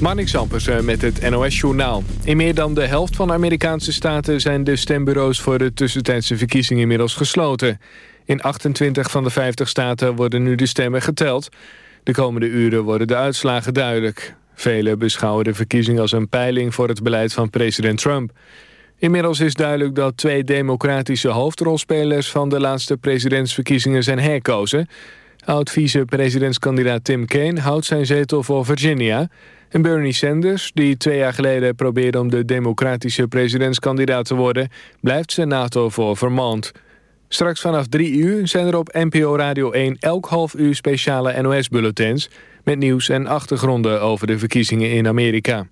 Marnix Ampersen met het NOS-journaal. In meer dan de helft van de Amerikaanse staten... zijn de stembureaus voor de tussentijdse verkiezingen inmiddels gesloten. In 28 van de 50 staten worden nu de stemmen geteld. De komende uren worden de uitslagen duidelijk. Velen beschouwen de verkiezing als een peiling voor het beleid van president Trump. Inmiddels is duidelijk dat twee democratische hoofdrolspelers... van de laatste presidentsverkiezingen zijn herkozen... Oud-vice-presidentskandidaat Tim Kaine houdt zijn zetel voor Virginia. En Bernie Sanders, die twee jaar geleden probeerde om de democratische presidentskandidaat te worden, blijft senator voor Vermont. Straks vanaf drie uur zijn er op NPO Radio 1 elk half uur speciale NOS-bulletins... met nieuws en achtergronden over de verkiezingen in Amerika.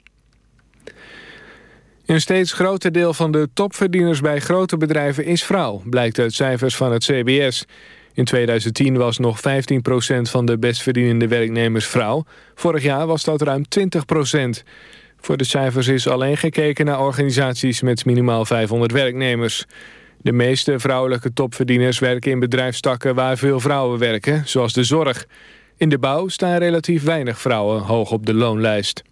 Een steeds groter deel van de topverdieners bij grote bedrijven is vrouw... blijkt uit cijfers van het CBS. In 2010 was nog 15% van de bestverdienende werknemers vrouw. Vorig jaar was dat ruim 20%. Voor de cijfers is alleen gekeken naar organisaties met minimaal 500 werknemers. De meeste vrouwelijke topverdieners werken in bedrijfstakken waar veel vrouwen werken, zoals de zorg. In de bouw staan relatief weinig vrouwen hoog op de loonlijst.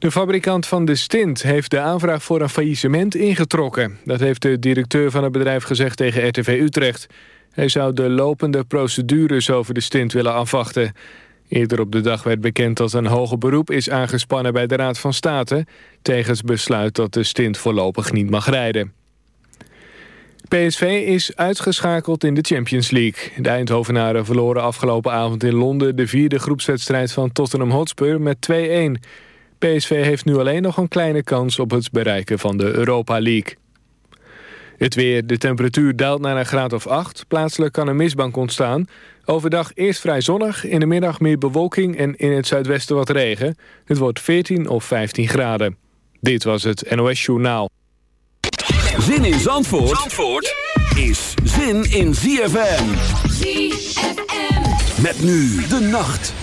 De fabrikant van de stint heeft de aanvraag voor een faillissement ingetrokken. Dat heeft de directeur van het bedrijf gezegd tegen RTV Utrecht. Hij zou de lopende procedures over de stint willen afwachten. Eerder op de dag werd bekend dat een hoger beroep is aangespannen bij de Raad van State... tegen het besluit dat de stint voorlopig niet mag rijden. PSV is uitgeschakeld in de Champions League. De Eindhovenaren verloren afgelopen avond in Londen... de vierde groepswedstrijd van Tottenham Hotspur met 2-1... PSV heeft nu alleen nog een kleine kans op het bereiken van de Europa League. Het weer, de temperatuur daalt naar een graad of 8. Plaatselijk kan een mistbank ontstaan. Overdag eerst vrij zonnig, in de middag meer bewolking en in het zuidwesten wat regen. Het wordt 14 of 15 graden. Dit was het NOS Journaal. Zin in Zandvoort, Zandvoort is zin in ZFM. ZFM. Met nu de nacht.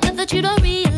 that you don't realize.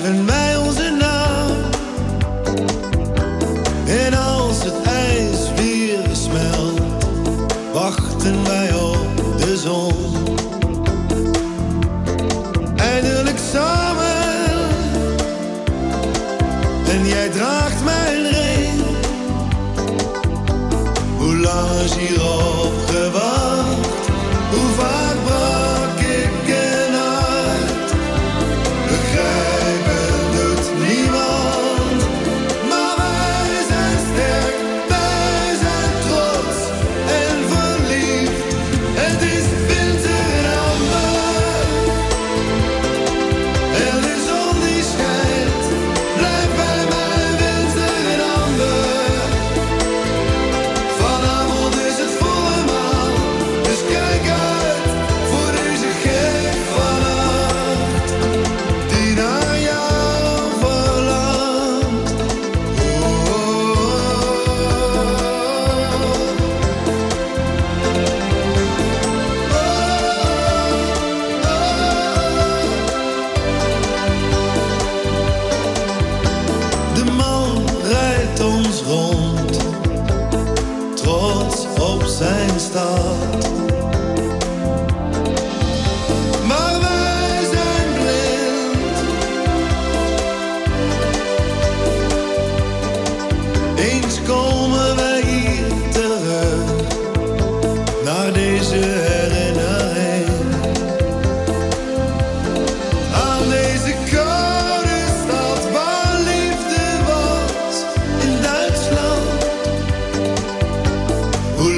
driving mad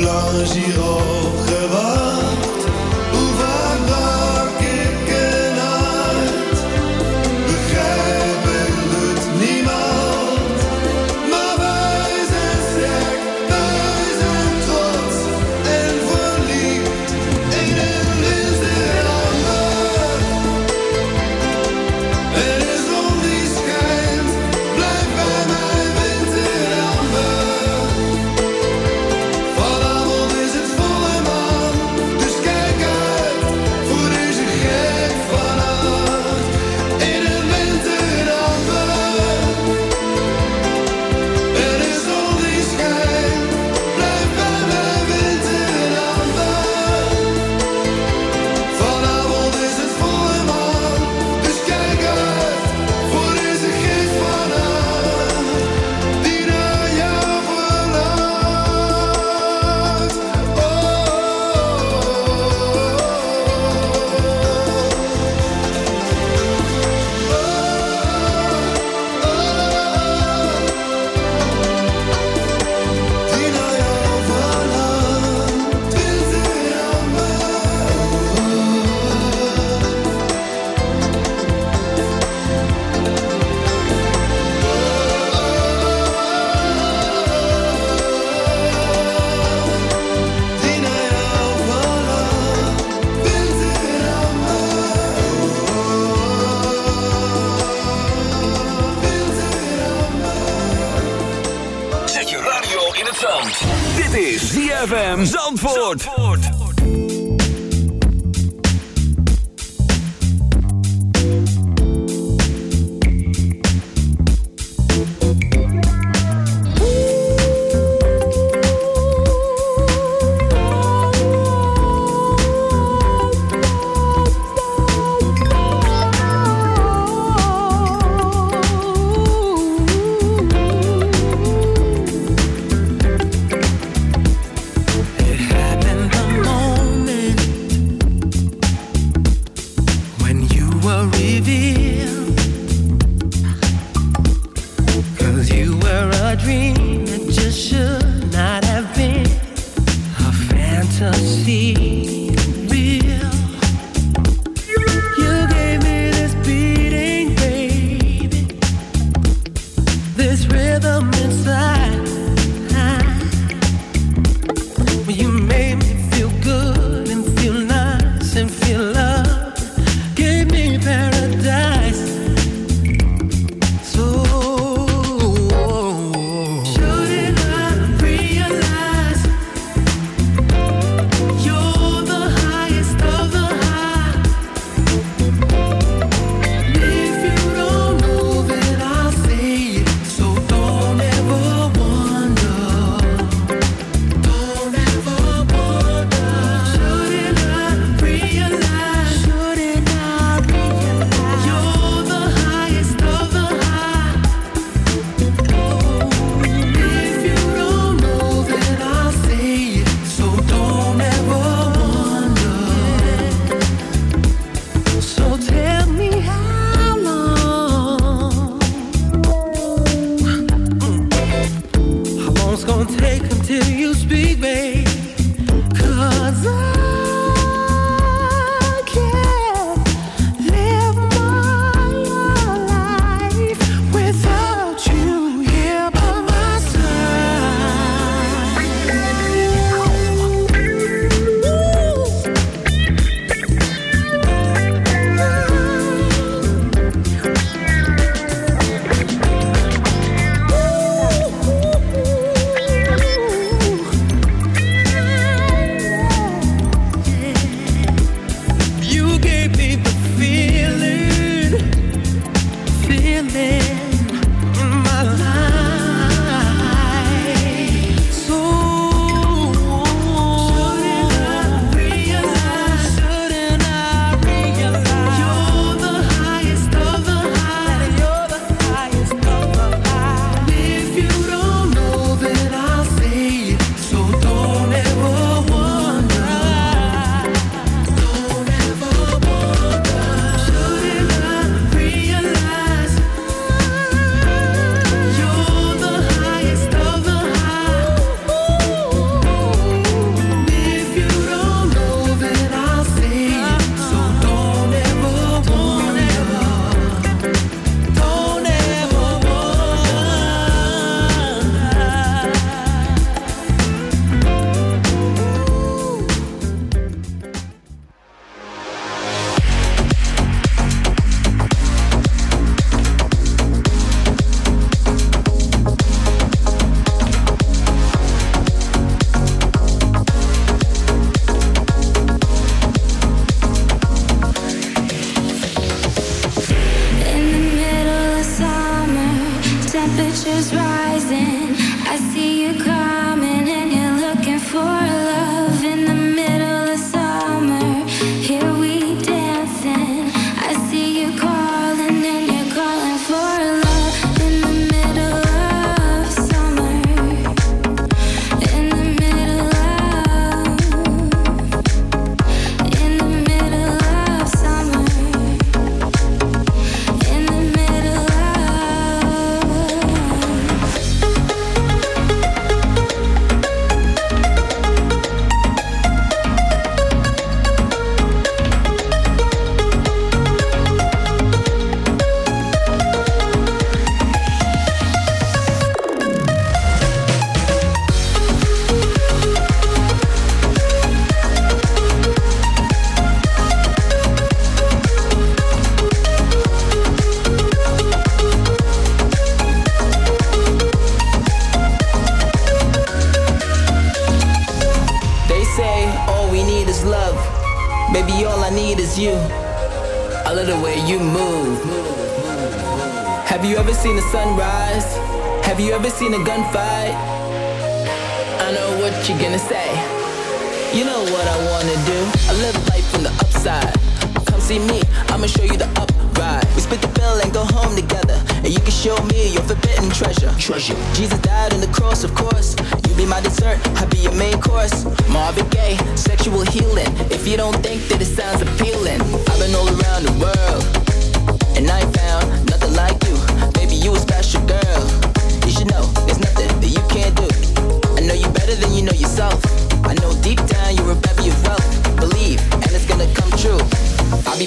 langs hier hoog temperature's rising. I see you coming.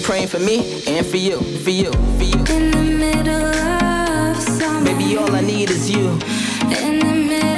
praying for me and for you, for you, for you. In the middle of summer. All I need is you. In the middle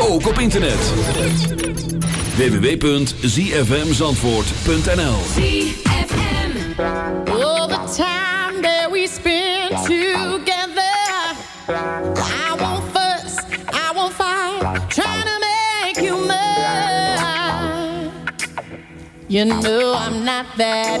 ook op internet. www.zfmzandvoort.nl All the time that we spend together I won't fuss, I won't fight Trying to make you mine You know I'm not that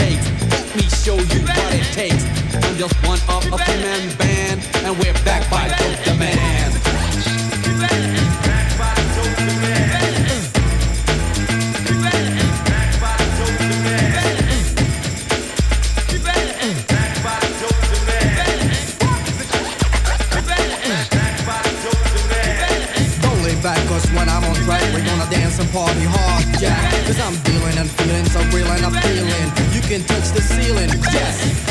takes. I'm just one of a three-man band, and we're back by Dope. Don't lay back, cause when I'm on track, we're gonna dance and party hard, yeah. Cause I'm dealing and feeling so real and appealing. You can touch the ceiling, yes.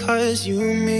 because you mean